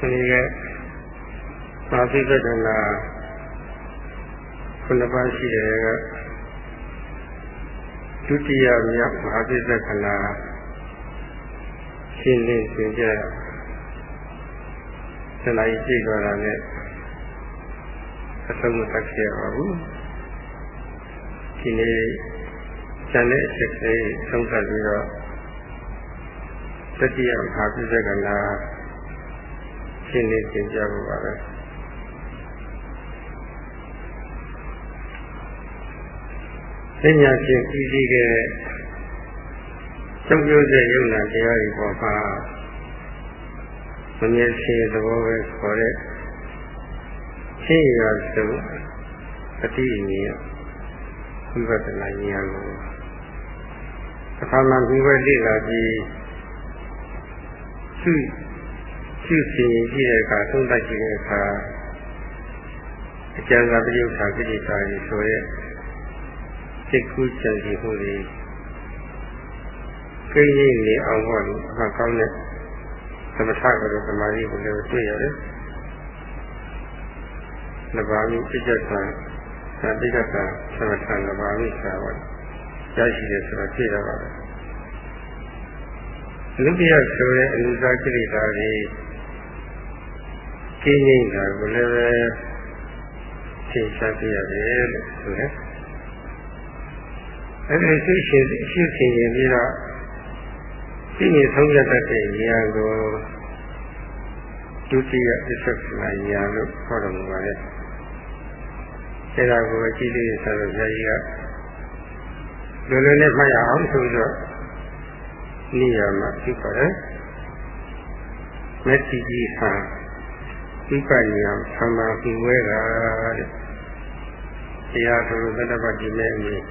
ဒီနေ့သာသိပဒနာခုနှစ်ပါးရှိတယ်ကဒုတိယမြောက်မဟာပိဿကနာရှင်းလင်းသင်ကြဆန္ဒကြီးကြည့်ကြတာနဲ့အဆုံးမသတ်ခဲ့ပါဘူးဒီနေ့ကျန်တဲ့အချက်လေးဆုံးသတ်ပြီးတော့တတိယမဟာပိဿကနာ ရှင်းလင်းသင်ကြဖို့ပါပဲပညာဖြင့်ပြီးစီးခဲ့တဲ့သုံးမျိုးတဲ့ယုံနာတရားတွေပေါ်မှာမမြဲရှိသဘောပဲခေါ်တဲ့ရှင်းရစုအတိအမြင်ဝိပဿနာဉာဏ်ကိုအခါမှပြီးဝဲလေ့လာပြီးရှု ရှုစီရင်ကြည့်တဲ့အခါသုံးသပ်ကြည့်တဲ့အခါအကျဉ်းသာပရိယုထာကိဋ္တာကြီးဆိုရဲ့စိတ်ကူးကြံစီမှုတွေကိန်းကြီးနေအောင်ဟောလို့အမှကောင်းတဲ့သမထကလို့သမာဓိကိုလည်းတွေ့ရတယ်။လဘာမိစိတ်ကြံသာတိကတာသမထလဘာမိစာဝတ်ရရှိတယ်ဆိုတော့တွေ့ရပါပဲ။လူပြဆိုတဲ့အနုစာကိရိတာ တွေကိန်းကြီးတာကိုလည်းပဲသိချပြရတယ်လို့ဆိုတယ်။အဲ့ဒီသိရှင်ရှိရှင်ရင်ပြီးတော့သိနေဆုံးရတတ်တဲ့ဉာဏ်ကိုဒုတိယအစ္ဆကနာဉာဏ်လို့ခေါ်တော်မူပါတယ်။အဲဒါကိုအကြည့်လေးဆိုတော့ဆရာကြီးကလွယ်လွယ်နဲ့မှတ်ရအောင်ဆိုတော့နိယာမဖြစ်ပါတယ်။မက်တီကြီးဟာ ဒီပညာဆံမာပြီးဝဲတာတဲ့။တရားတော်သတ္တပတိမဲ့အမြင်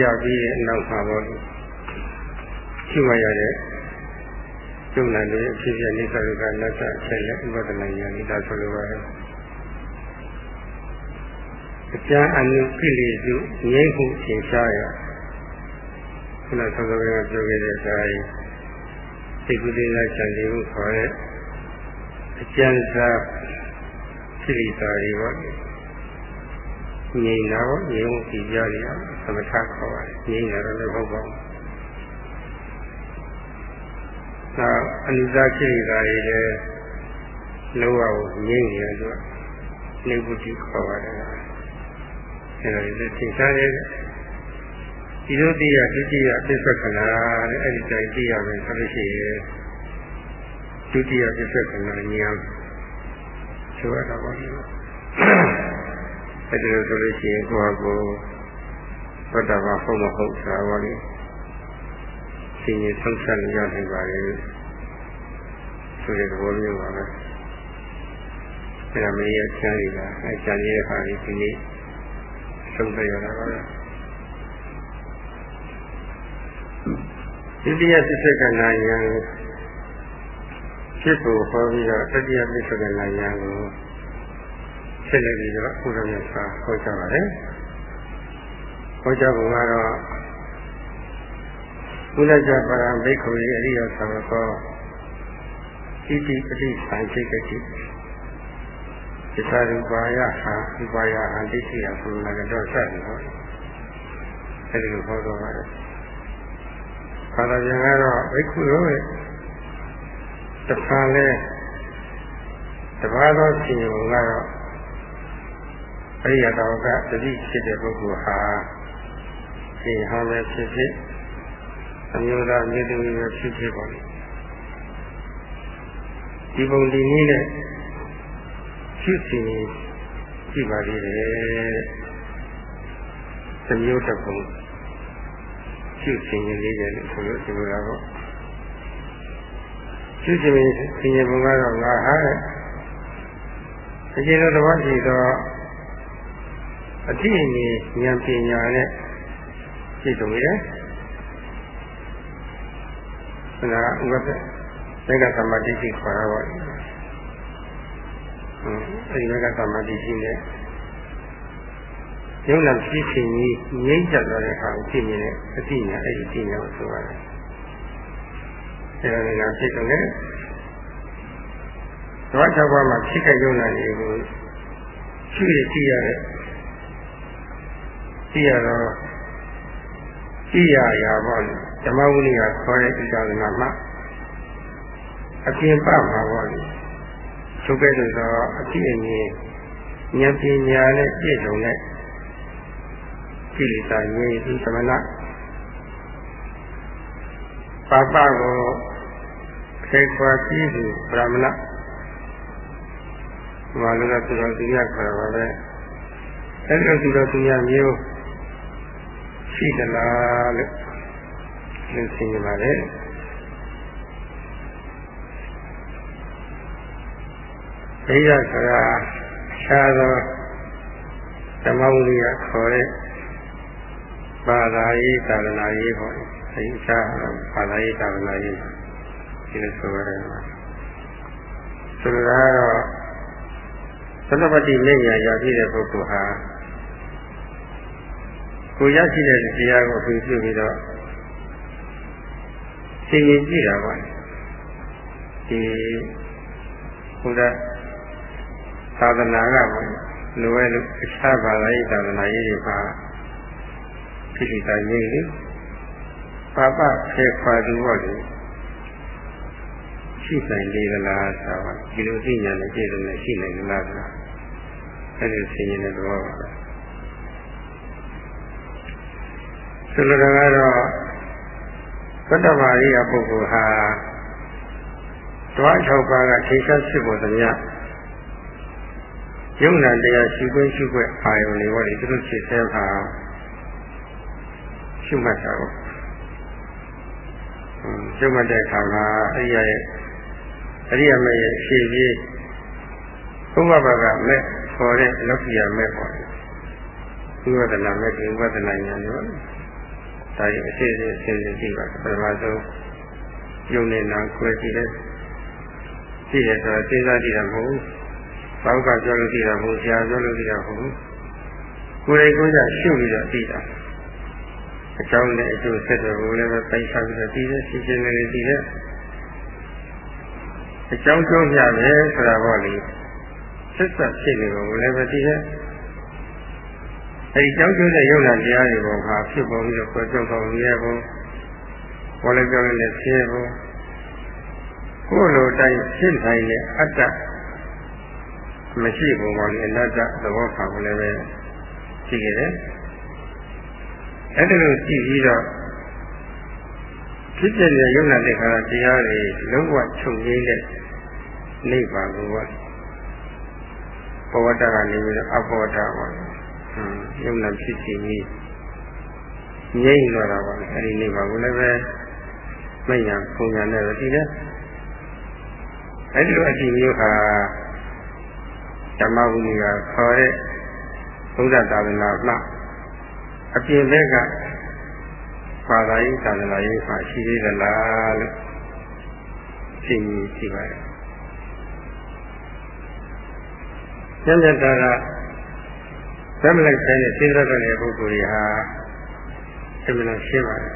ရပြီးတဲ့အနောက်မှာပေါ့ရှိမှရတဲ့ကျုံနာတွေအဖြစ်ပြနေသရုကလက်ဆက်ဆက်လက်ဥပဒနာဉာဏ်ဒါဆိုလိုပါတယ်အကျမ်းအနုကိလေစုငြိမ့်မှုသင်ရှားရခုနဆောစောကပြောခဲ့တဲ့အတိုင်းစိတ်ကူးလေးလိုက်ချန်တယ်ကိုခေါ်တဲ့ အကျမ်းစာကိလေသာတွေပေါ့ငြိမ်တာပေါ့ငြိမ်မှုကြည့်ကြရအောင်သမထခေါ်ပါတယ်ငြိမ်တာတော့လည်းဟုတ်ပါဘူးသာအနိစ္စကိရိတာတွေလည်းလောကကိုငြိမ်နေရတော့နေပုတိခေါ်ပါတယ်အဲဒါလည်းသင်စားတယ်ဒီလိုတိယဒုတိယပစ္စကနာတဲ့အဲ့ဒီတိုင်းသိရမယ်ဆိုလို့ရှိရင် ဒုတိယပစ္စကနာဉာဏ်ဆိုရတာပါအဲ့ဒီလိုဆိုလို့ရှိရင်ကိုယ့်ဟာကိုဘုဒ္ဓဘာဟုတ်မဟုတ်ဆိုတာပါလေရှင်ရင်ဆုံးဖြတ်လို့ရနိုင်ပါလေဆိုတဲ့သဘောမျိုးပါပဲအဲ့ဒါမင်းရဲ့ချမ်းရည်ကအဲ့ချမ်းရည်တဲ့ခါလေးဒီနေ့ဆုံးဖြတ်ရတာပါပဲဒုတိယသစ္စာကနာယံ ဖြစ်ဖို့ဟောပြီးတော့တတိယသစ္စာကနာယံကိုဆက်လက်ပြီးတော့ဘုရားမြတ်စွာဟောကြားပါတယ်။ဟောကြားပုံကတော့ဘုရားကြပါရဘိက္ခုရဲ့အရိယသံဃောဣတိပတိသံချိကတိသစ္စာရူပါယဟာဥပါယဟံတိရှိယသုနာကတော့စတယ်ဟော။အဲဒီလိုဟောတော့ပါတယ်။ဘာသာပြန်ကတော့ဘိက္ခုရောရဲ့ တခါလဲတပါးသောရှင်ဘုံကတော့အရိယတော်ကတတိဖြစ်တဲ့ပုဂ္ဂိုလ်ဟာရှင်ဟောလည်းဖြစ်ဖြစ်အမျိုးသားမြေသူတွေဖြစ်ဖြစ်ပါလိမ့်ဒီပုံဒီနည်းနဲ့ရှိစီကြည့်ပါလေတဲ့သမျိုးတစ်ပုံရှိစီရင်လေးတယ်လို့ဆိုလို့ဒီလိုလားပေါ့ ရှိစီရင်ဆင်ញပုံကတော့ငါဟာအကျဉ်းတော်တစ်ပါးရှိတော့အတိအမြင်ဉာဏ်ပညာနဲ့ပြည့်စုံရဲ့ဆရာဥပဒေသေကသမာဓိရှိခေါ်တာပါအဲဒီကသမာဓိရှိနဲ့ယုံနာဖြစ်ခြင်းကြီးငြိမ့်ချသွားတဲ့အခါကိုဖြစ်နေတဲ့အတိညာအဲ့ဒီတိညာကိုဆိုရတယ် အဲဒါကဖြစ်တယ်ဓဝါ၆ပါးမှာဖြစ်ခဲ့ရုံနဲ့ကိုရှိရကြည့်ရတဲ့ကြည့်ရတော့ကြည့်ရရာပေါ့လေဓမ္မဝိနည်းကခေါ်တဲ့ဣဒနာမှာအပြင်ပမှာပေါ့လေချုပ်ခဲ့လို့ဆိုအကြည့်အမြင်ဉာဏ်ပညာနဲ့ပြည့်စုံတဲ့ကိလေသာငြိမ်းပြီးသမဏပါပကို ခေခွာပြီးသူဗြဟ္မဏဘာလို့လဲသူတော်သူရခေါ်ပါပဲအဲ့ဒီသူတော်သူရမျိုးရှိသလားလို့သိသိနေပါလေဒိဋ္ဌဆိုတာရှားသောဓမ္မဝိရိယခေါ်တဲ့ဘာသာရေးသာသနာရေးပေါ့အဲဒီရှားဘာသာရေးသာသနာရေး ဒီလိုဆိုရတယ်ဆိုလိုတာကတော့သတ္တပတိဉာဏ်ရပြည့်တဲ့ပုဂ္ဂိုလ်ဟာကိုရရှိတဲ့တရားကိုအပြင်ပြုပြီးတော့သိရင်ကြည့်တာပါဒီဘုရားသာသနာကပေါ့လိုပဲလို့အခြားဘာသာရေးသာသနာရေးတွေပါခိတိတာရေးလေပါပခေခွာသူပေါ့လေ ရှိနိုင်လေသလားဆိုတော့ဒီလိုသိညာနဲ့ပြည့်စုံနေရှိနိုင်သလားဆိုတာအဲ့ဒီသိရင်တဲ့သဘောပါပဲဆိုလိုတာကတော့သတ္တဝါရိယပုဂ္ဂိုလ်ဟာဓဝါ၆ပါးကထိရှားဖြစ်ပေါ်သမျှယုံနာတရားရှိခွင့်ရှိခွင့်အာယုန်တွေဟောဒီသူတို့ဖြစ်သေးပါရှုမှတ်တာပေါ့ရှုမှတ်တဲ့အခါမှာအရိယာရဲ့ အရိယာမေရဲ့ရှေ့ပြေးဘုရားဘာကမဲ့ခေါ်တဲ့လောကီယာမဲ့ပေါ့ဒီဝဒနာမဲ့ဒီဝဒနာညာလို့ဒါကြီးအစစ်စစ်အစစ်စစ်ကြည့်ပါပထမဆုံးယုံနေနာခွဲကြည့်တယ်ကြည့်ရတော့စဉ်းစားကြည့်တာမဟုတ်ဘူးဘောက်ကပြောလို့ကြည့်တာမဟုတ်ဆရာပြောလို့ကြည့်တာမဟုတ်ဘူးကိုယ်တိုင်ကိုယ်ကျရှုပြီးတော့ကြည့်တာအကြောင်းနဲ့အကျိုးဆက်တော်ကိုလည်းပဲပိုင်ချပြီးတော့ကြည့်တယ်ရှင်းရှင်းလင်းလင်းကြည့်တယ် အကြောင်းကျိုးပြပဲဆိုတာပေါ့လေဆက်ဆက်ဖြစ်နေပုံကိုလည်းပဲကြည့်တယ်အဲဒီကြောင်းကျိုးတဲ့ယုံနာတရားတွေပေါ်မှာဖြစ်ပေါ်ပြီးတော့ကိုယ်ကြောင့်ပေါ်မြဲပုံဘောလည်းပြောနေတဲ့ဆင်းပုံကိုယ်လိုတိုင်းဖြစ်နိုင်တဲ့အတ္တမရှိဘူးပေါ့လေအနတ္တသဘောခံလည်းပဲရှိခဲ့တယ်အဲ့ဒါလိုကြည့်ပြီးတော့ဖြစ်တဲ့ယုံနာတဲ့ခါတရားတွေလုံးဝချုပ်ငြိမ်းတဲ့ နိဗ္ဗာန်ကိုပေါ့ဘဝတ္တကနေပြီးတော့အဘောတ္တပေါ့ယုံနာဖြစ်ခြင်းကြီးငြိမ့်တော့တာပါအဲ့ဒီနေပါဘူးလည်းပဲမညာပုံညာနဲ့ပဲဒီလဲအဲ့ဒီလိုအကြည့်မျိုးဟာဓမ္မဝိနည်းကခေါ်တဲ့ဘုရားသာသနာမှအပြင်ဘက်ကဘာသာရေးသာသနာရေးမှာရှိသေးသလားလို့သိမြင်ကြည့်ပါရဲ့ ကျမ်းစာကဓမ္မလိုက်တဲ့စေတရတဲ့ပုဂ္ဂိုလ်တွေဟာအမှန်ရှင်းပါတယ်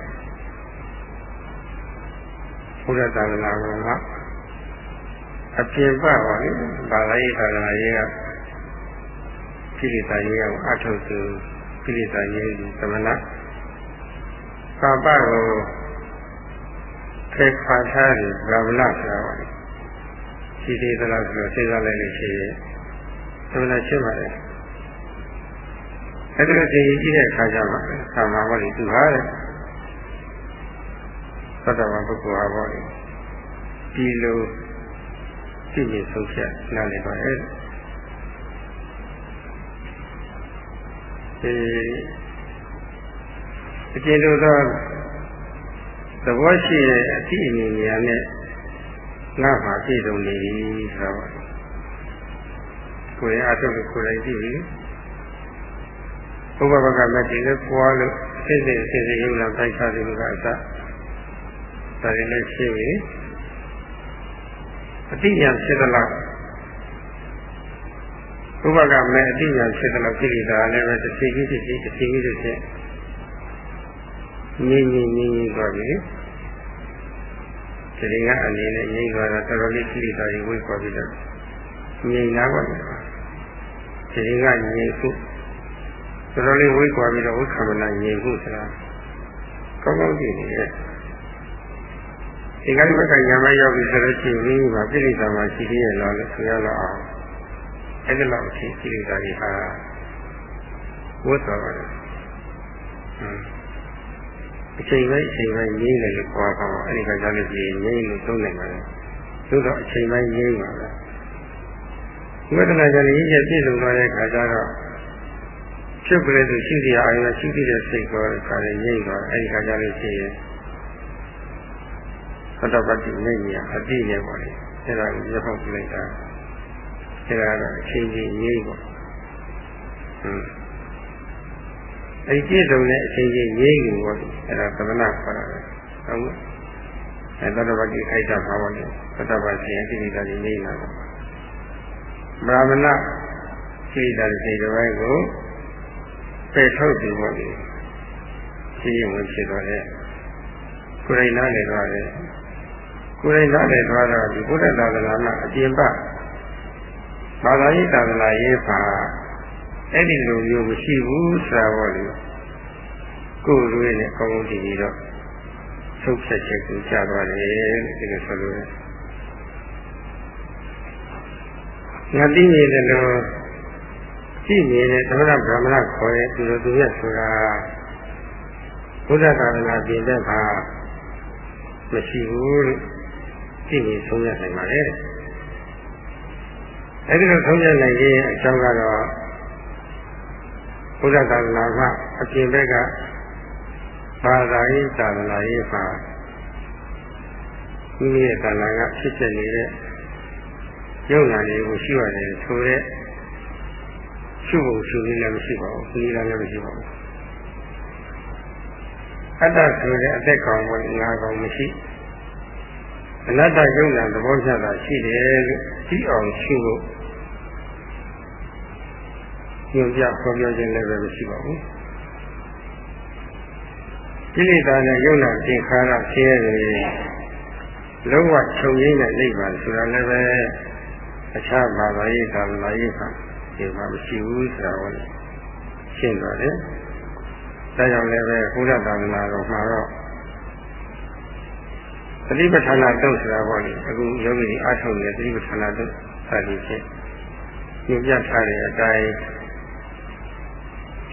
ဘုရားသာသနာတော်ကအပြင်ပပါလေဘာသာရေးသာသနာရေးကကိလေသာရေးကိုအထုတ်သူကိလေသာရေးသမဏပါပကိုခေခါထားတယ်ဗြဟ္မဏဆိုတာပါလေရှိသေးသလားဆိုတော့စဉ်းစားလိုက်လို့ရှိရင် သမဏရှင်းပါတယ်အဲ့ဒါကိုကြည့်ကြည့်တဲ့အခါကျမှဆာမဘောလေသူဟာတဲ့သတ္တဝါပုဂ္ဂိုလ်ဟာဘောလေဒီလိုကြည့်ကြဆုံးဖြတ်နားလည်ပါရဲ့ဒီအကျဉ်းတို့သောသဘောရှိတဲ့အသည့်အမြင်များနဲ့ငါ့မှာပြည့်စုံနေပြီဆိုတော့ ကိုယ်ရဲ့အထုပ်ကိုကိုယ်တိုင်ကြည့်ပြီးဘုရားဘကမတည်လို့ပွားလို့စိတ်စိတ်စိတ်စိတ်ရုပ်လာတိုက်ခါတယ်ကအစဒါတွေလည်းရှိပြီအတိညာဖြစ်သလားဥပကမဲ့အတိညာဖြစ်သလားကိလေသာလည်းပဲတစ်စီကြီးတစ်စီတစ်စီကြီးတစ်စီငြိမ့်ငြိမ့်ငြိမ့်ငြိမ့်သွားပြီဒီရင်ကအနေနဲ့ငြိမ့်သွားတာတော်တော်လေးကိလေသာတွေဝိတ်ခေါ်ပြီးတော့ငြိမ်လာပါလေ ဒီရင်ကငြိမ်ခုတော်တော်လေးဝိကွာပြီးတော့ဝိခမနာငြိမ်ခုဆိုတာကောင်းကောင်းကြည့်နေတယ်ဒီကနေ့ဘက်ကညာမရောက်ပြီဆိုတော့ချင်းမိမိမှာပြိဋိသမရှိသေးရဲ့လားလို့ဆိုရတော့အောင်အဲ့ဒီလောက်အချိန်ပြိဋိသမကြီးဟာဝတ်တော်ပါတယ်အချိန်ပိုင်းအချိန်ပိုင်းငြိမ့်တယ်လို့ခေါ်ပါတော့အဲ့ဒီကကြားလို့ရှိရင်ငြိမ့်လို့သုံးနိုင်ပါတယ်သို့တော့အချိန်ပိုင်းငြိမ့်ပါပဲ ဝေဒနာကြလည်းရည်ရပြည့်စုံသွားတဲ့ခါကျတော့ဖြစ်ကြတဲ့သူရှိစရာအရင်ရှိသေးတဲ့စိတ်ကောခါလည်းငြိမ့်သွားအဲ့ဒီခါကျလို့ရှိရင်သတ္တပတ္တိငြိမ့်ရအတိနဲ့ပေါ့လေအဲ့ဒါကိုရဖို့ပြလိုက်တာအဲ့ဒါတော့အချိန်ကြီးငြိမ့်ပေါ့ဟွန်းအဲ့ဒီပြည့်စုံတဲ့အချိန်ကြီးငြိမ့်ကိုပေါ့အဲ့ဒါသမဏခေါ်တာပဲဟုတ်ကဲ့အဲသတ္တပတ္တိခိုက်တာပါပါလေသတ္တပတ္တိအတိတိတာကြီးငြိမ့်တာပါ ဗြဟ္မဏစိတ်ဓာတ်စိတ်တစ်ပိုင်းကိုပယ်ထုတ်ပြီးပေါ့လေရှင်းဝင်ဖြစ်တော့တဲ့ကိုယ်တိုင်နားလည်သွားတယ်ကိုယ်တိုင်နားလည်သွားတော့ဒီဘုရားသာသနာမှာအပြင်ပဘာသာရေးသာသနာရေးပါအဲ့ဒီလိုမျိုးမရှိဘူးဆိုတာပေါ့လေကိုယ်လိုနဲ့ကောင်းကောင်းကြည့်ပြီးတော့ထုတ်ဖြတ်ချက်ကိုကြားသွားတယ်ဒီလိုဆိုလို့ ငါသိနေတယ်လို့ကြည့်နေတဲ့သမဏဗြဟ္မဏခေါ်တဲ့သူတို့သူရဆိုတာဘုရားသာသနာပြင်တဲ့ဘာမရှိဘူးလို့ကြည့်နေဆုံးရနိုင်ပါလေအဲဒီလိုဆုံးရနိုင်ခြင်းအကြောင်းကတော့ဘုရားသာသနာမှာအပြင်ဘက်ကဘာသာရေးသာသနာရေးမှာဒီရဲ့သာသနာကဖြစ်ဖြစ်နေ တဲ့ယုံနာတွေကိုရှိရတယ်ဆိုတဲ့ရှုဖို့ရှုရင်းလည်းမရှိပါဘူးဒီလည်းမရှိပါဘူးအတ္တဆိုတဲ့အသက်ကောင်ကငါကောင်မရှိအနတ္တယုံနာသဘောကျတာရှိတယ်လို့သိအောင်ရှုဖို့ညွှန်ပြခေါ်ပြောခြင်းလည်းပဲမရှိပါဘူးကိလေသာနဲ့ယုံနာသင်္ခါရဆင်းရဲတွေလုံးဝချုပ်ငိမ့်တဲ့နိဗ္ဗာန်ဆိုတာလည်းပဲ အခြားဘာသာရေးသာသနာရေးကဒီမှာမရှိဘူးဆိုတာကိုရှင်းသွားတယ်။ဒါကြောင့်လည်းပဲဘုရားသာသနာတော်မှာတော့သတိပဋ္ဌာန်တုတ်ဆိုတာပေါ့လေအခုယောဂီအားထုတ်နေတဲ့သတိပဋ္ဌာန်တုတ်စာတိဖြင့်ညွှန်ပြထားတဲ့အတိုင်း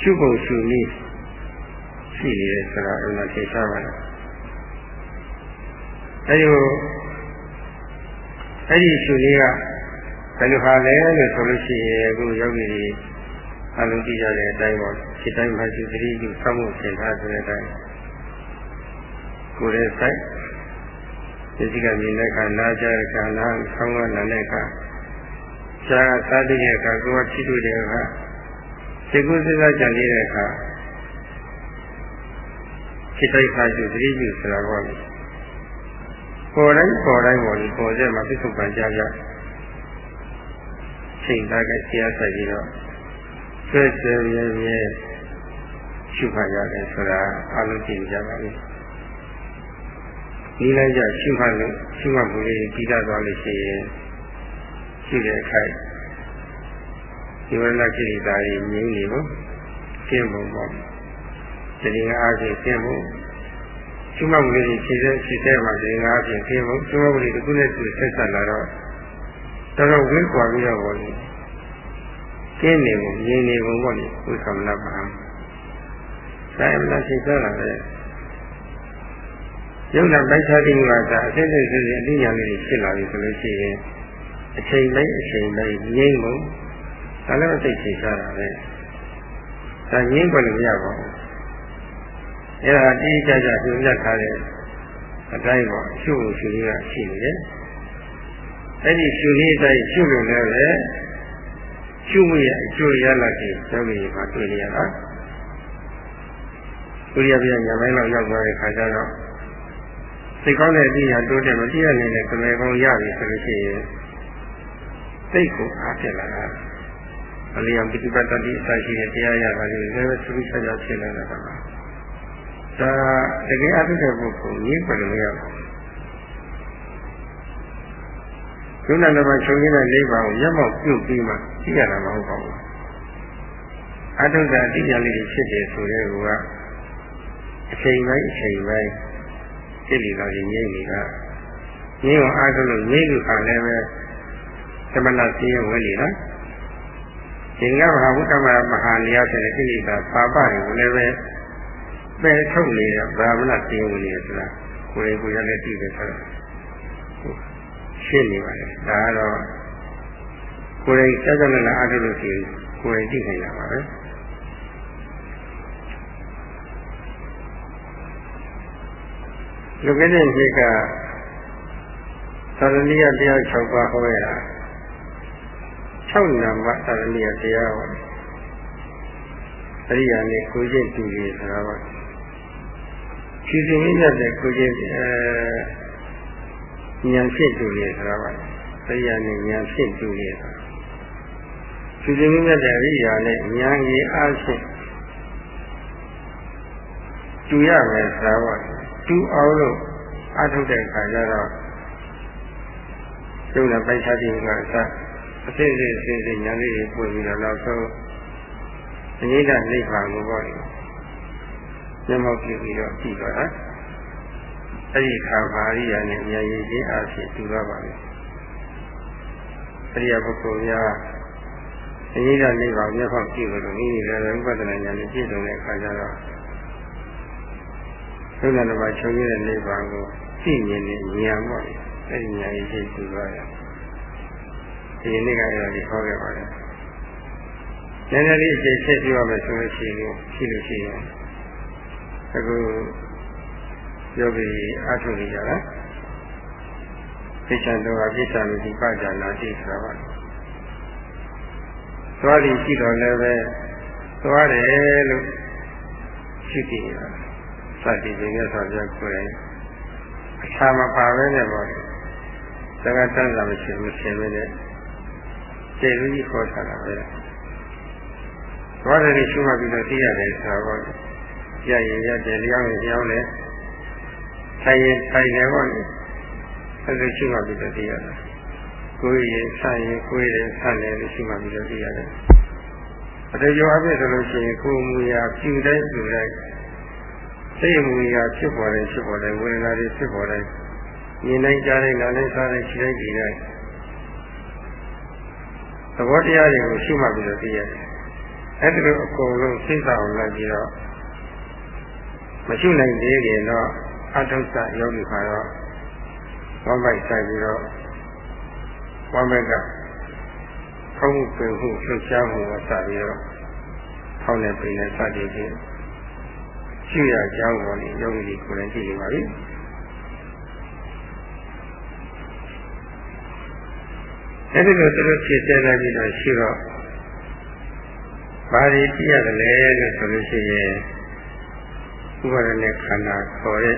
ရှုဖို့ရှုနည်းရှိနေတယ်ဆိုတာအမှန်သိရှားပါလားအဲဒီအဲ့ဒီရှုနည်းကဘ ယ်လိုဟာလဲလို့ဆိုလို့ရှိရင်အခုယောဂီတွေအလုံးကြည့်ရတဲ့အတိုင်းပေါ့စိတ်တိုင်းမှရှိသတိပြုစောင့်မှုသင်ထားဆိုတဲ့အတိုင်းကိုယ်ရဲ့စိုက်ဒီစိကမြင်တဲ့အခါနားကြတဲ့အခါနားဆောင်းကနာတဲ့အခါရှားစားတဲ့အခါကိုယ်ကထိတွေ့တဲ့အခါစိတ်ကူးစဉ်းစားကြံနေတဲ့အခါစိတ်တိုင်းမှရှိသတိပြုဆိုတာပေါ့လေပေါ်တိုင်းပေါ်တိုင်းပေါ်ဒီပေါ်တဲ့မှာပြစ္ဆုတ်ပံကြကြ ချိန်သားကတရားဆိုင်ပြီးတော့ဆွဲဆွဲရဲရဲရှုခါရတယ်ဆိုတာအလုံးကြည့်ကြပါလိမ့်ဒီလိုက်ကြရှုခါလို့ရှုမှတ်မှုလေးပြီးသားသွားလို့ရှိရင်ရှိတဲ့အခိုက်ဒီဝရဏကိရိတာကြီးငြင်းနေဖို့ကျင့်ဖို့ပေါ့ဒီနေ့အားဖြင့်ကျင့်ဖို့ရှုမှတ်မှုလေးဖြည့်တဲ့ဖြည့်တဲ့မှာဒီနေ့အားဖြင့်ကျင့်ဖို့ရှုမှတ်မှုလေးတစ်ခုနဲ့တစ်ခုဆက်ဆက်လာတော့ တော်တော်ဝင်းကွာပြီးတော့ဘောလေကျင်းနေဖို့မြင်နေဖို့ဘောလေဥက္ကမနာပါဆိုင်မလားသိကြတာပဲယုံနာပိုက်ခြားခြင်းကသာအစစ်စစ်စစ်အတိညာလေးဖြစ်လာပြီဆိုလို့ရှိရင်အချိန်တိုင်းအချိန်တိုင်းငြိမ့်ဖို့ဒါလည်းသိသိကြတာပဲဒါငြိမ့်ဖို့လည်းမရပါဘူးအဲ့ဒါတိကျကျညွှန်ပြထားတဲ့အတိုင်းပေါ့ရှုဖို့ရှုရတာရှိနေတယ် အဲ့ဒီရှုရည်တိုင်းရှုလို့လည်းပဲရှုမှုရဲ့အကျိုးရလဒ်တွေကျောင်းကြီးမှာတွေ့နေရတာဒုတိယပြညာပိုင်းလောက်ရောက်သွားတဲ့ခါကျတော့စိတ်ကောင်းတဲ့အတိအကျတိုးတက်မပြည့်နေတဲ့ကမေကောင်းရပြီဆိုလို့ရှိရင်စိတ်ကိုအားဖြစ်လာတာအလျံပฏิပတ်တတိအစရှိတဲ့တရားရတာလေးလည်းသူသူဆက်ဆက်ဖြစ်လာတာပါဒါတကယ်အထုတဲ့ပုဂ္ဂိုလ်ကြီးဘယ်လိုရလဲ ယုံနာတစ်ပါးချုပ်ရင်းတဲ့နိဗ္ဗာန်ကိုမျက်မှောက်ပြုပြီးမှသိရတာမဟုတ်ပါဘူးအထုဒ္ဒအတိညာလေးဖြစ်တယ်ဆိုတဲ့ကအချိန်ပိုင်းအချိန်ပိုင်းစိတ်လီတော်ကြီးငြိမ့်နေတာငြိမ့်အောင်အားထုတ်လို့ငြိမ့်လို့ခါလည်းပဲသမဏစည်းဝင်နေတာဒီကမဟာဘုဒ္ဓမမဟာလျာဆိုတဲ့ကိလေသာပါပတွေကိုလည်းပဲပယ်ထုတ်နေတဲ့ဗြဟ္မဏစည်းဝင်နေဆိုတာကိုယ်ကိုယ်ရလည်းသိတယ်ဆိုတော့ ရှင်းနေပါလေဒါကတော့ကိုယ်ရင်စက်စက်နဲ့အားထုတ်လို့ရှိရင်ကိုယ်ရင်သိနေတာပါပဲလူကတဲ့နှစ်ကသာရဏိယတရား6ပါးဟောရတာ6နာမသာရဏိယတရားဟောတယ်အရိယာနဲ့ကိုချင်းတူကြီးဆိုတာပါဖြူစင်ရင်းတဲ့ကိုချင်းအဲ ဉာဏ်ဖြစ်တူကြီးဆိုတာပါအရိယာနဲ့ဉာဏ်ဖြစ်တူကြီးဆိုတာဖြူစင်ရင်းတဲ့အရိယာနဲ့ဉာဏ်ကြီးအားဖြင့်တူရမယ်ဆိုတာပါတူအောင်လို့အထုတ်တဲ့အခါကျတော့ကျုပ်လည်းပိုက်ချခြင်းကအစအစစ်စစ်အစစ်စစ်ညာလေးတွေပွင့်ပြီးတော့နောက်ဆုံးအငိမ့်တဲ့နိဗ္ဗာန်ကိုပေါ့လေမျက်မှောက်ပြုပြီးတော့ပြီးတော့တာ အဲ့ဒီခါပါရိယာနဲ့ဉာဏ်ရည်ချင်းအဖြစ်တူတော့ပါလေအဲ့ဒီပုဂ္ဂိုလ်များအငိမ့်တဲ့နိဗ္ဗာန်မျက်မှောက်ပြုလို့မိမိလည်းဥပဒနာဉာဏ်နဲ့ပြည့်စုံတဲ့အခါကျတော့သုဒ္ဓနာမှာချုပ်ရတဲ့နိဗ္ဗာန်ကိုသိမြင်တဲ့ဉာဏ်ပေါ့လေအဲ့ဒီဉာဏ်ရည်ရှိသူသွားရဒီနေ့ကအဲ့ဒါလေးဟောခဲ့ပါတယ်နည်းနည်းလေးအခြေချက်ပြောရမယ်ဆိုလို့ရှိရင်ရှိလို့ရှိရင်အခု ယောဂီအားထုတ်နေကြတာသိချင်တော့အပြစ်စာမရှိပါကြနာတိဆိုတာပါသွားပြီးရှိတော်လည်းပဲသွားတယ်လို့ရှိတည်ရစသည်ဖြင့်မြတ်စွာဘုရားကိုယ်တိုင်အခြားမပါပဲနဲ့ပေါ့စကားတန်းလာမရှိဘူးရှင်ပဲနဲ့ကျေလူကြီးခေါ်ထားတာပဲသွားတယ်ရှုမှတ်ပြီးတော့သိရတယ်ဆိုတာပေါ့ရရင်ရတယ်လျောင်းရင်လျောင်းတယ် ထိုင်ရင်ထိုင်တယ်ပေါ့လေအဲ့ဒါရှုမှတ်ပြီးတော့သိရတယ်ကိုယ်ရင်ဆန့်ရင်ကိုယ်ရင်ဆန့်တယ်လို့ရှုမှတ်ပြီးတော့သိရတယ်အတေကျော်အဖြစ်ဆိုလို့ရှိရင်ကိုယ်မူရာပြူတိုင်းပြူတိုင်းစိတ်မူရာဖြစ်ပေါ်တယ်ဖြစ်ပေါ်တယ်ဝေဒနာတွေဖြစ်ပေါ်တယ်မြင်နိုင်ကြတဲ့နားနဲ့စားတဲ့ခြေတိုင်းကြည့်တိုင်းသဘောတရားတွေကိုရှုမှတ်ပြီးတော့သိရတယ်အဲ့ဒါလိုအကုန်လုံးစိတ်ဆောင်လိုက်ပြီးတော့မရှုနိုင်သေးခင်တော့ အထုဆယောဂီခါတော့ဝမ်းပိုက်ဆိုင်ပြီးတော့ဝမ်းဘက်ကခေါင်းမှုပင်မှုလှုပ်ရှားမှုကိုစပြီးတော့ခေါင်းနဲ့ပင်နဲ့စသည်ဖြင့်ရှုရကြောင်းပေါ်နေယောဂီကိုယ်တိုင်ကြည့်နေပါပြီအဲ့ဒီလိုသူတို့ဖြည့်ဆဲလိုက်ပြီးတော့ရှိတော့ဘာတွေကြည့်ရတယ်လဲလို့ဆိုလို့ရှိရင်ဥပါဒနဲ့ခန္ဓာခေါ်တဲ့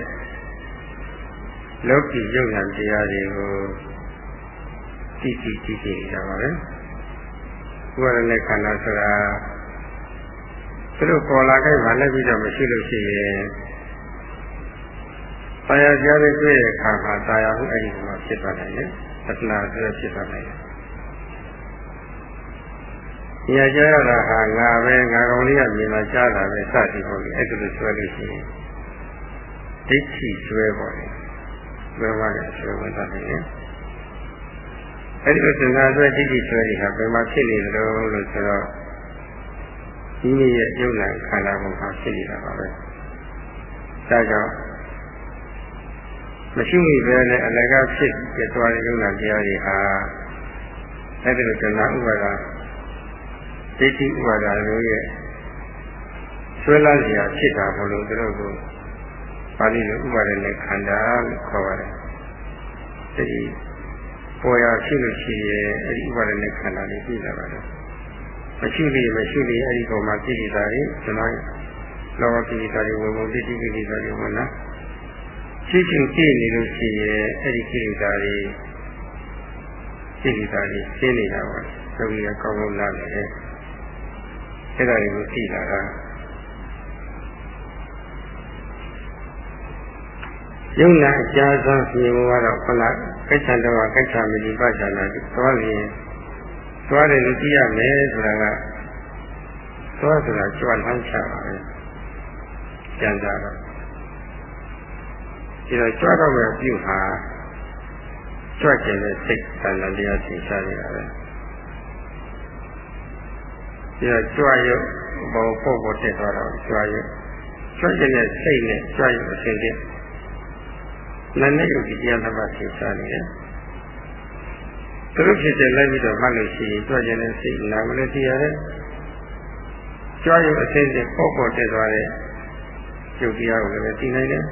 လောကီယုံနာတရားတွေကိုသိသိကြည့်ကြည့်ရပါပဲဥပါဒနဲ့ခန္ဓာဆိုတာသူတို့ပေါ်လာခဲ့မှလည်းပြီးတော့မရှိလို့ရှိရင်တာယာကြားတဲ့တွေ့တဲ့အခါမှာတာယာမှုအဲ့ဒီမှာဖြစ်သွားနိုင်တယ်။သက္ကနာဆိုဖြစ်သွားနိုင်တယ်။ညာကြားရတာဟာငါပဲငါကောင်လေးကမြင်လာကြားတာပဲစသည်ပေါ့လေအဲ့ဒါလိုဆွဲလို့ရှိရင်ဒိဋ္ဌိဆွဲပေါ့လေ။ ဘယ်မှာလဲဆွဲဝင်သွားနိုင်တယ်။အဲ့ဒီလိုသင်္ခါဆွဲဒိဋ္ဌိဆွဲတွေဟာဘယ်မှာဖြစ်နေသလဲလို့ဆိုတော့မိမိရဲ့ယုံနာခန္ဓာကိုယ်ဟာဖြစ်နေတာပါပဲ။ဒါကြောင့်မရှိမိပဲနဲ့အလကားဖြစ်ပြသွားတဲ့ယုံနာတရားတွေဟာအဲ့ဒီလိုကဏ္ဍဥပါဒဒိဋ္ဌိဥပါဒတို့ရဲ့ဆွဲလာစရာဖြစ်တာမလို့သူတို့ကို ပါဠိလိုဥပါဒနဲ့ခန္ဓာလို့ခေါ်ပါတယ်။ဒီပေါ်ရရှိလို့ရှိရင်အဲ့ဒီဥပါဒနဲ့ခန္ဓာလေးပြည့်လာပါတယ်။မရှိလေမရှိလေအဲ့ဒီကောင်မှာပြည့်နေတာတွေကျွန်တော်လောကကိလေသာတွေဝင်ဝင်တိတိကိလေသာတွေဝင်လာရှိရှိကြည့်နေလို့ရှိရင်အဲ့ဒီကိလေသာတွေကိလေသာတွေရှင်းနေတာပါ။ယောဂီကကောင်းကောင်းနားလည်တယ်။အဲ့ဒါတွေကိုသိလာတာ ယုံနာအကြာဆုံးမြင်မှုကတော့ခဏကိစ္စတော်ကကိစ္စမီပါဇာနာသွားရင်သွားတယ်လို့ကြည့်ရမယ်ဆိုတာကသွားဆိုတာကြွလမ်းချပါပဲကျန်တာတော့ဒီတော့ကြွတော့မဲ့ပြုဟာကြွကျင်တဲ့စိတ်တန်တရားသင်ရှားနေတာပဲဒီတော့ကြွရုပ်ဘောပေါ်ပေါ်တက်သွားတော့ကြွရုပ်ကြွကျင်တဲ့စိတ်နဲ့ကြွရုပ်အစဉ်ချင်း နာနဲ့ယုတ်ဒီတရားတစ်ပါးသင်ရှားနေတယ်သူတို့ဖြစ်တဲ့လိုက်ပြီးတော့မှတ်လို့ရှိရင်ကြွကျင်တဲ့စိတ်နာမလို့သိရတယ်ကြွရုပ်အစဉ်ချင်းပေါ်ပေါ်တက်သွားတဲ့ယုတ်တရားကိုလည်းသိနိုင်တယ်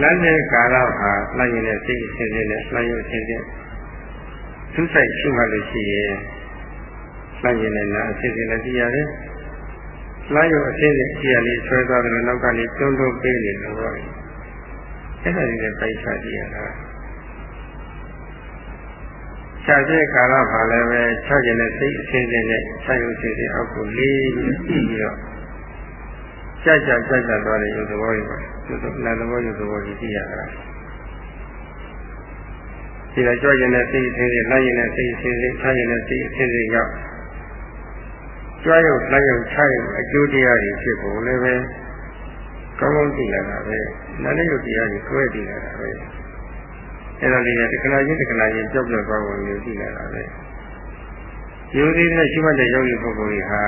လမ်းတဲ့ကာလဟာလိုက်ရင်လည်းစိတ်အစဉ်ချင်းနဲ့လိုက်ရုပ်အစဉ်ချင်းသူ့ဆိုင်ရှိမှလို့ရှိရင်လိုက်ရင်လည်းနာအစဉ်ချင်းလည်းသိရတယ်လိုက်ရုပ်အစဉ်ချင်းအစီအလေးဆွဲသွားတယ်နောက်ကနေတွန်းတွန်းပေးနေလို့တော့ အဲ့ဒါတွေလည်းပိုက်ချကြည့်ရတာခြားတဲ့ကာလမှာလည်းပဲခြားကျင်တဲ့စိတ်အစဉ်ချင်းနဲ့ခြားရုပ်အစဉ်ချင်းအောက်ကိုလေးပြီးပြီးတော့ကြကြကြကြသွားတဲ့ရုပ်သဘောတွေပါရုပ်သနာသဘောရုပ်သဘောကြီးသိရတာဒီကကြွရင်တဲ့စိတ်အစဉ်စဉ်လိုက်ရင်တဲ့စိတ်အစဉ်စဉ်ခြားရင်တဲ့စိတ်အစဉ်စဉ်ရောက်ကြွရုပ်လိုက်ရုပ်ခြားရုပ်အကျိုးတရားတွေဖြစ်ဖို့လည်းပဲ ကောင်းကောင်းသိရတာပဲနာနဲ့ရုပ်တရားကြီးတွဲသိရတာပဲအဲ့ဒါလေးနဲ့တက္ကနာချင်းတက္ကနာချင်းကြောက်ကြောက်ကောင်းကောင်းမျိုးသိရတာပဲယုံကြည်တဲ့ရှိမှတ်တဲ့ယောဂီပုဂ္ဂိုလ်ကြီးဟာ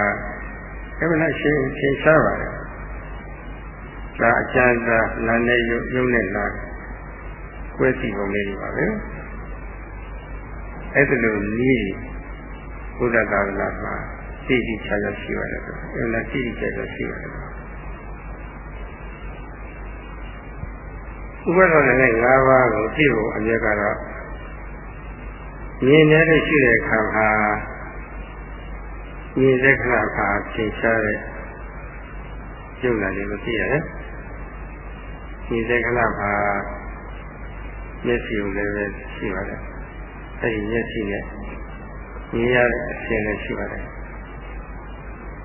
အဲ့မလားရှင်းရှင်းရှားပါတယ်ဒါအကျဉ်းသာနာနဲ့ယုံယုံနဲ့နာကွဲစီပုံလေးတွေပါပဲအဲ့ဒါလိုနည်းဘုရားသာသနာမှာသိသိချာချာရှိရတယ်ဆိုအဲ့ဒါသိသိချာချာရှိရတယ် ဥပဒေနဲ့၅ပါးကိုကြည့်ဖို့အမြဲကတော့မြင်နေတဲ့ရှိတဲ့အခါမှာမြင်တဲ့ခဏခါသင်ရှားတဲ့ယုံနာလေးကိုသိရတယ်ဒီတဲ့ခဏမှာမျက်စိကိုလည်းပဲရှိပါတယ်အဲဒီမျက်စိနဲ့မြင်ရတဲ့အခြင်းလည်းရှိပါတယ်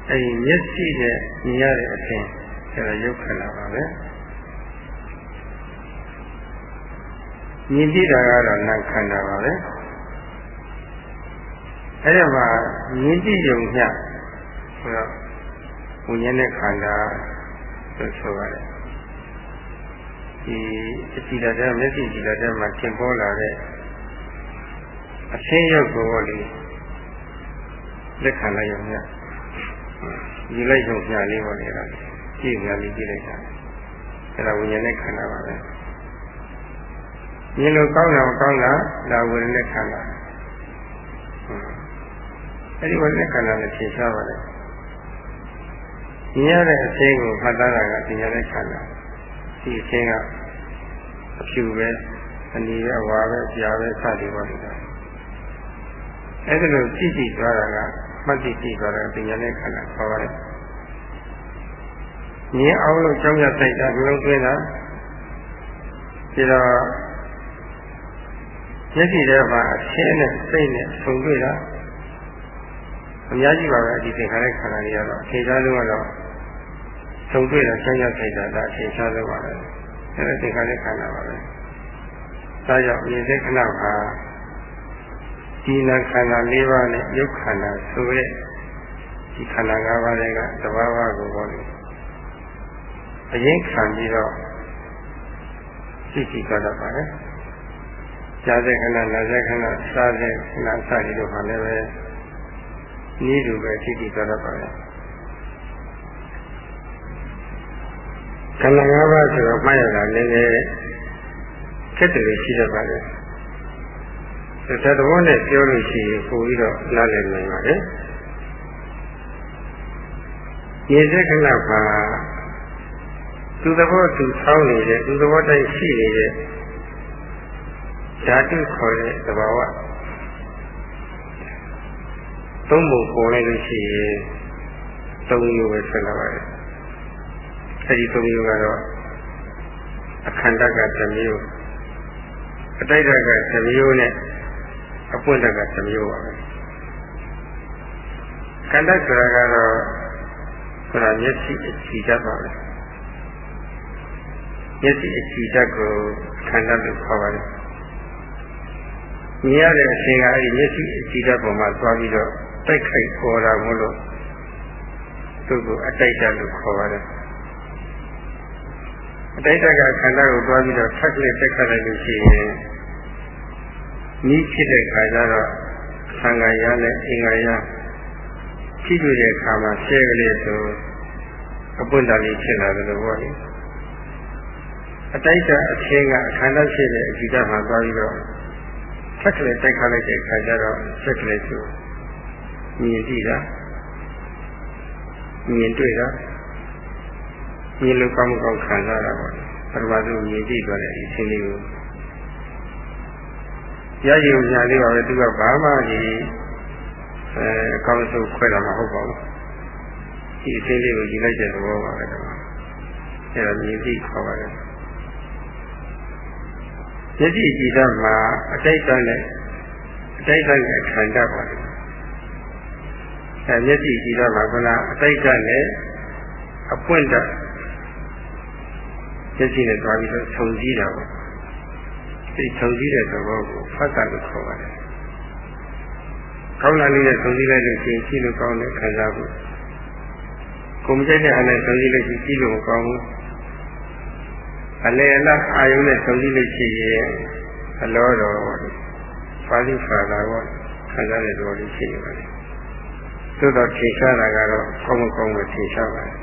အဲဒီမျက်စိနဲ့မြင်ရတဲ့အခြင်းအဲဒါရုပ်ခန္ဓာပါပဲ မြင်သိတာကတော့နာခန္ဓာပါပဲအဲဒီမှာမြင်သိုံမျှဆိုတော့ဝိညာဉ်နဲ့ခန္ဓာလို့ဆိုပါတယ်ဒီအကြည့်တဲ့မျက်စိကြည့်တဲ့မှာသင်ပေါ်လာတဲ့အဆင်းရုပ်ကိုလေလက်ခံလိုက်ရုံနဲ့ဒီလိုက်ရုံပြလေးပေါ်နေတာကြည့်ညာလေးကြည့်လိုက်တာအဲ့ဒါဝိညာဉ်နဲ့ခန္ဓာပါပဲ မြင်လို့ကောင်းတာမကောင်းတာဒါဝိညာဉ်နဲ့ခန္ဓာအဲ့ဒီဝိညာဉ်နဲ့ခန္ဓာနဲ့သင်ရှားပါတယ်မြင်ရတဲ့အဆင်းကိုဖတ်သားတာကပညာနဲ့ခန္ဓာဒီအချင်းကအဖြူပဲအနီပဲအဝါပဲကြာပဲစသည်ပါလိမ့်မယ်အဲ့ဒါလိုကြည့်ကြည့်သွားတာကမှတ်ကြည့်ကြည့်သွားတာပညာနဲ့ခန္ဓာခေါ်ပါတယ်မြင်အောင်လို့ကြောင်းရတိုက်တာဘယ်လိုသွင်းတာဒီတော့ မျက်စိထဲမှာအချင်းနဲ့စိတ်နဲ့ဆုံတွေ့တာအများကြီးပါပဲဒီသင်္ခါရခန္ဓာတွေကတော့အချိန်သားလုံးကတော့ဆုံတွေ့တာကြောင်းရတိုက်တာဒါအချိန်သားလုံးပါပဲအဲ့ဒါသင်္ခါရခန္ဓာပါပဲဒါကြောင့်မြင်တဲ့ခဏမှာဒီနာခန္ဓာ၄ပါးနဲ့ယုတ်ခန္ဓာဆိုတဲ့ဒီခန္ဓာ၅ပါးတွေကတဘာဝကိုဟောတယ်အရင်ခံပြီးတော့သိသိကြတတ်ပါတယ် ကြားတဲ့ခဏနာတဲ့ခဏစားတဲ့ခဏစသည်တို့ဟာလည်းပဲနည်းတူပဲသိသိကြတတ်ပါတယ်ခန္ဓာ၅ပါးဆိုတော့မှတ်ရတာနည်းနည်းခက်တယ်ရှိတတ်ပါတယ်။ဒါသဘောနဲ့ပြောလို့ရှိရင်ပိုပြီးတော့နားလည်နိုင်ပါတယ်။ဒီစက္ကလပါသူသဘောသူဆောင်းနေတဲ့သူသဘောတိုင်းရှိနေတဲ့ ဓာတုခေါ်တဲ့သဘာဝသုံးပုံပေါ်လိုက်လို့ရှိရင်သုံးမျိုးပဲဆက်လာပါတယ်အဲဒီသုံးမျိုးကတော့အခန္ဓာကတစ်မျိုးအတိုက်တကတစ်မျိုးနဲ့အပွင့်တကတစ်မျိုးပါပဲခန္ဓာဆိုတာကတော့ဆိုတာမျက်စိအကြည့်တတ်ပါပဲမျက်စိအကြည့်ဓာတ်ကိုခန္ဓာလို့ခေါ်ပါတယ် မြင်ရတဲ့အချိန်ကအဲဒီမျက်စိအကြည့်ဓာတ်ပေါ်မှာသွားပြီးတော့တိုက်ခိုက်ပေါ်တာမို့လို့သူ့ကိုအတိုက်ဓာတ်လို့ခေါ်ပါတယ်အတိုက်ဓာတ်ကခန္ဓာကိုသွားပြီးတော့ထက်ကလေးတက်ခတ်လိုက်လို့ရှိရင်ဤဖြစ်တဲ့ခါကျတော့သံဃာရနဲ့အင်္ဂါရဖြစ်တွေ့တဲ့အခါမှာဆဲကလေးဆိုအပွင့်တာလေးဖြစ်လာတယ်လို့ပြောတယ်အတိုက်တာအချင်းကအခန္ဓာရှိတဲ့အကြည့်ဓာတ်မှာသွားပြီးတော့ ဆက်ကလေးတိုက်ခါလိုက်တဲ့အခါကျတော့ဆက်ကလေးဆိုမြင်ကြည့်တာမြင်တွေ့တာမြင်လို့ကောင်းကောင်းခံစားတာပေါ့ပထမဆုံးမြင်ကြည့်သွားတဲ့အချင်းလေးကိုရည်ရုံညာလေးပါပဲသူကဘာမှဒီအဲအကောင်းဆုံးခွဲတာမဟုတ်ပါဘူးဒီအချင်းလေးကိုယူလိုက်တဲ့သဘောပါပဲတော့အဲဒါမြင်ကြည့်ခေါ်ပါတယ် ယတိကြည်တော့မှာအတိတ်တန်းနဲ့အတိတ်တန်းနဲ့ခန္ဓာပါလေအဲမျက်စိကြည်တော့မှာကအတိတ်တန်းနဲ့အပွင့်တမျက်စိနဲ့သွားပြီးတော့ခြုံကြည့်တာပေါ့ဒီခြုံကြည့်တဲ့သဘောကိုဖတ်တာလို့ခေါ်ပါတယ်ကောင်းလာလေးနဲ့ခြုံကြည့်လိုက်လို့ရှိရင်ကြည့်လို့ကောင်းတဲ့ခံစားမှုကိုမကြိုက်တဲ့အနေနဲ့ခြုံကြည့်လို့ရှိရင်ကြည့်လို့မကောင်းဘူး အလေအလတ်အာယုံနဲ့ဆုံးကြည့်လို့ရှိရင်အလောတော်ပါဠိဖာသာကခံစားတဲ့တော်လေးရှိနေပါလေသို့တော့ထင်ရှားတာကတော့ကောင်းမကောင်းပဲထင်ရှားပါတယ်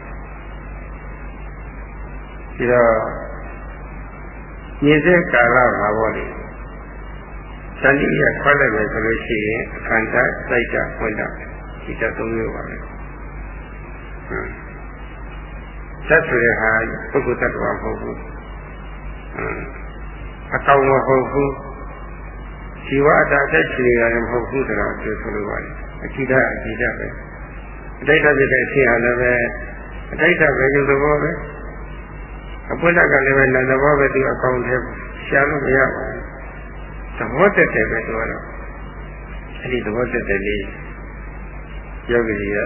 ဒီတော့ညီစေကာလမှာပေါ့လေသတိရခွက်လိုက်မယ်ဆိုလို့ရှိရင်အခန္ဓာစိုက်တာဖွင့်တာဒီတသုံးမျိုးပါပဲဟမ်သက်ဆိုတဲ့ဟာပုဂ္ဂိုလ်တ attva မဟုတ်ဘူး အကောင်မဟုတ်ဘူးဇီဝအတ္တအသက်ရှင်ရတယ်မဟုတ်ဘူးဆိုတာပြောဆိုလိုပါတယ်အကြည့်တအကြည့်တပဲအတိတ်ကဖြစ်တဲ့အဖြစ်ဟာလည်းပဲအတိတ်ကပဲယူသဘောပဲအပွင့်တကလည်းပဲနာသဘောပဲဒီအကောင်ထဲရှာလို့မရပါဘူးသဘောတက်တယ်ပဲဆိုတော့အဲ့ဒီသဘောတက်တယ်လေးယောဂီကြီးက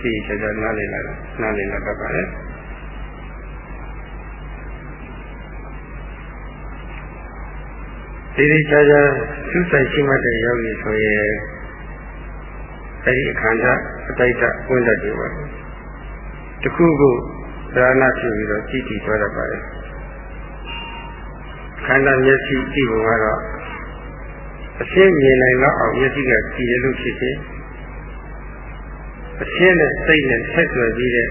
သိချာချာနားလည်လာနားလည်လာတတ်ပါတ ယ်ဒီဒီချာချာသူ့ဆိုင်ရှိမှတ်တဲ့ယောဂီဆိုရင်အဲဒီအခန္ဓာအတိုက်တဝင်တတ်တယ်ပါတခုခုသာနာဖြစ်ပြီးတော့ကြည်တည်သွားတတ်ပါတယ်ခန္ဓာမျက်စိကြည့်ပုံကတော့အရှင်းမြင်နိုင်တော့အောင်မျက်စိကကြည်ရလို့ဖြစ်စေအရှင်းနဲ့စိတ်နဲ့ဆက်သွယ်ပြီးတဲ့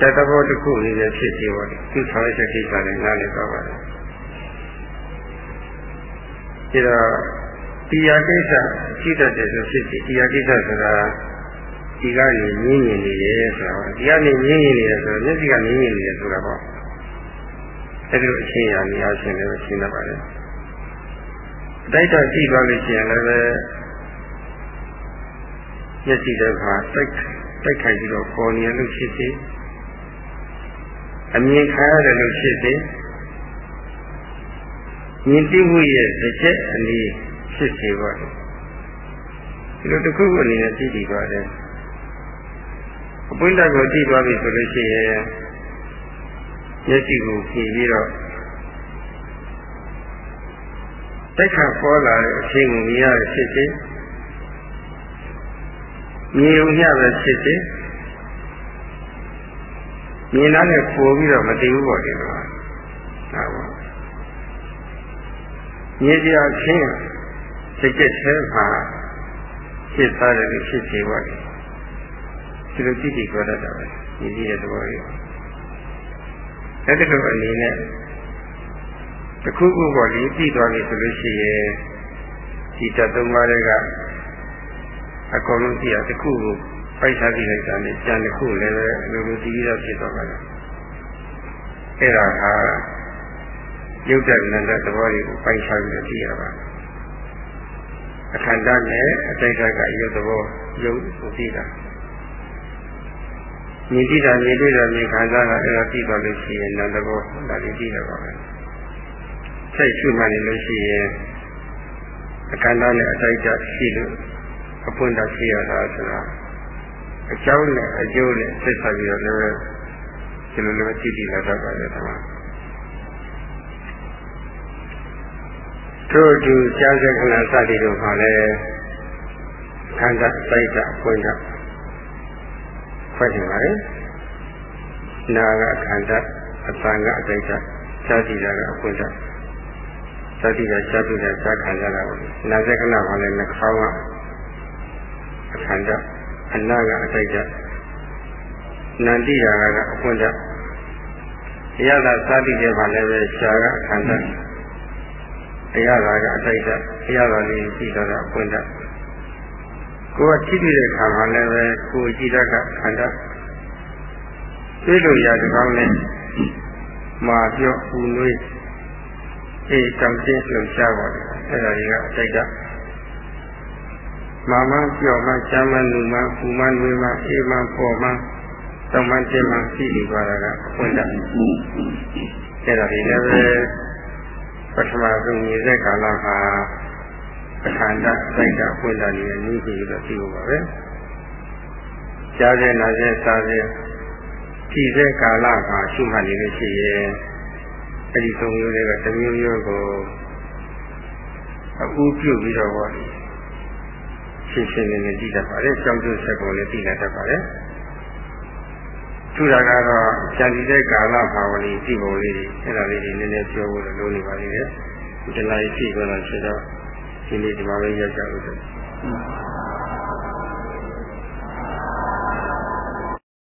တတဘောတစ်ခုအနေနဲ့ဖြစ်စေပါလေသူဆောင်ရတဲ့ကိစ္စနဲ့နားလည်သွားပါတယ် ဒီတော့တရားကိစ္စရှိတတ်တယ်ဆိုဖြစ်စီတရားကိစ္စဆိုတာဒီကနေငြင်းငြင်နေရဲ့ဆိုတော့ဒီကနေငြင်းငြင်နေတယ်ဆိုတော့မျက်စိကငြင်းငြင်နေတယ်ဆိုတာပေါ့အဲဒီလိုအချင်းရာနေရာချင်းလည်းရှင်းတတ်ပါလေတိုက်တော့ကြည့်သွားလို့ရှိရင်လည်းမျက်စိတစ်ခါတိုက်တိုက်ခိုက်ပြီးတော့ပေါ်နေလို့ဖြစ်စီအမြင်ခံရတယ်လို့ဖြစ်စီ မြင်သိမှုရဲ့တစ်ချက်အနည်းဖြစ်စေပါဒီလိုတစ်ခုခုအနေနဲ့သိတည်ပါတယ်အပွင့်တက်ကိုသိသွားပြီဆိုလို့ရှိရင်မျက်စိကိုကြည့်ပြီးတော့တိုက်ခါပေါ်လာတဲ့အချိန်ကိုမြင်ရတဲ့ဖြစ်စေမြင်ုံညပဲဖြစ်စေမြင်တာနဲ့ပို့ပြီးတော့မသိဘူးပေါ့ဒီလိုဟာပါ မြေပြချင်းစိတ်ကျက်သေးမှာဖြစ်သားတယ်လို့ဖြစ်စေပါလေဒီလိုကြည့်ကြည့်ကြတတ်တာပဲဒီကြီးရဲ့သဘောကြီးအဲ့ဒီလိုအနေနဲ့တခုခုပေါ်လေးပြီးသွားပြီဆိုလို့ရှိရင်ဒီတသုံးပါးတွေကအကုန်လုံးကြည့်ရတခုကိုပိုက်စားကြည့်လိုက်တာနဲ့ကြံတစ်ခုလည်းပဲအလိုလိုကြည့်ရဖြစ်သွားပါလားအဲ့ဒါဟာ ရုပ်တဏ္ဍသဘောတွေကိုပိုင်ခြားပြီးသိရပါအခန္ဓာနဲ့အတိတ်ကရုပ်သဘောရုပ်ကိုသိတာမြင်သိတာမြင်တွေ့တာမြင်ခံစားတာအဲ့ဒါသိသွားလို့ရှိရင်နံသဘောဒါလေးသိရပါမယ်ဆက်ရှုမှနေလို့ရှိရင်အခန္ဓာနဲ့အတိတ်ကရှိလို့အပွင့်တာရှိရတာဆိုတာအကြောင်းနဲ့အကျိုးနဲ့ဆက်ဆက်ပြီးတော့လည်းဒီလိုလိုကြည့်ကြည့်လာတတ်ပါတယ်ဓမ္မ တို့သူရှားစခဏစသည်တို့မှာလည်းခန္ဓာစိတ်ဓာတ်ဖွင့်တာဖွင့်နေပါလေနာကခန္ဓာအတန်ကအစိတ်ဓာတ်ရှားကြည့်တာကအဖွင့်တာရှားကြည့်တာရှားကြည့်တာရှားခန္ဓာကနာစခဏမှာလည်းနှာခေါင်းကအခန္ဓာအနာကအစိတ်ဓာတ်နန္တိရာကအဖွင့်တာအရသာစသည်တွေမှာလည်းပဲရှားကအခန္ဓာ အရသာကအစိတ်ဓာတ်အရသာလေးကြည့်တော့အဖွင့်တာကိုယ်ကထိပြီးတဲ့ခါမှလည်းပဲကိုယ်ကြည့်တတ်ကခန္ဓာသိလို့ရတဲ့ကောင်းနဲ့မာပြော့ဦးနွေးအေးတောင်ကျင်းလှုပ်ရှားပါတယ်အဲ့ဒါကြီးကအစိတ်ဓာတ်မာမပြော့မှချမ်းမနူမပူမနွေးမအေးမပေါ်မတောင်မတင်းမရှိနေကြတာကအဖွင့်တတ်အဲ့ဒါဒီလည်းပဲ ပထမဆုံးညီတဲ့ကာလမှာခန္ဓာစိတ်ဓာတ်ဖွင့်တာနေနည်းပြီးတော့သိဖို့ပါပဲကြားတဲ့နာတဲ့စားတဲ့ကြည့်တဲ့ကာလမှာရှုမှတ်နေလို့ရှိရင်အဲ့ဒီသုံးမျိုးတွေကတစ်မျိုးမျိုးကိုအကူပြုပြီးတော့ဟောရှင်းရှင်းလင်းလင်းကြည့်တတ်ပါတယ်ကြောင်းကျိုးဆက်ကိုလည်းသိတတ်ပါတယ် ထူတာကတော့ကြံတဲ့ကာလဘာဝလီသိပုံလေးတွေအဲ့ဒါလေးတွေနည်းနည်းပြောဖို့လိုနေပါသေးတယ်ဒီလိုရှိကြတော့ရှိတော့ဒီနေ့ဒီမှာပဲရောက်ကြလို့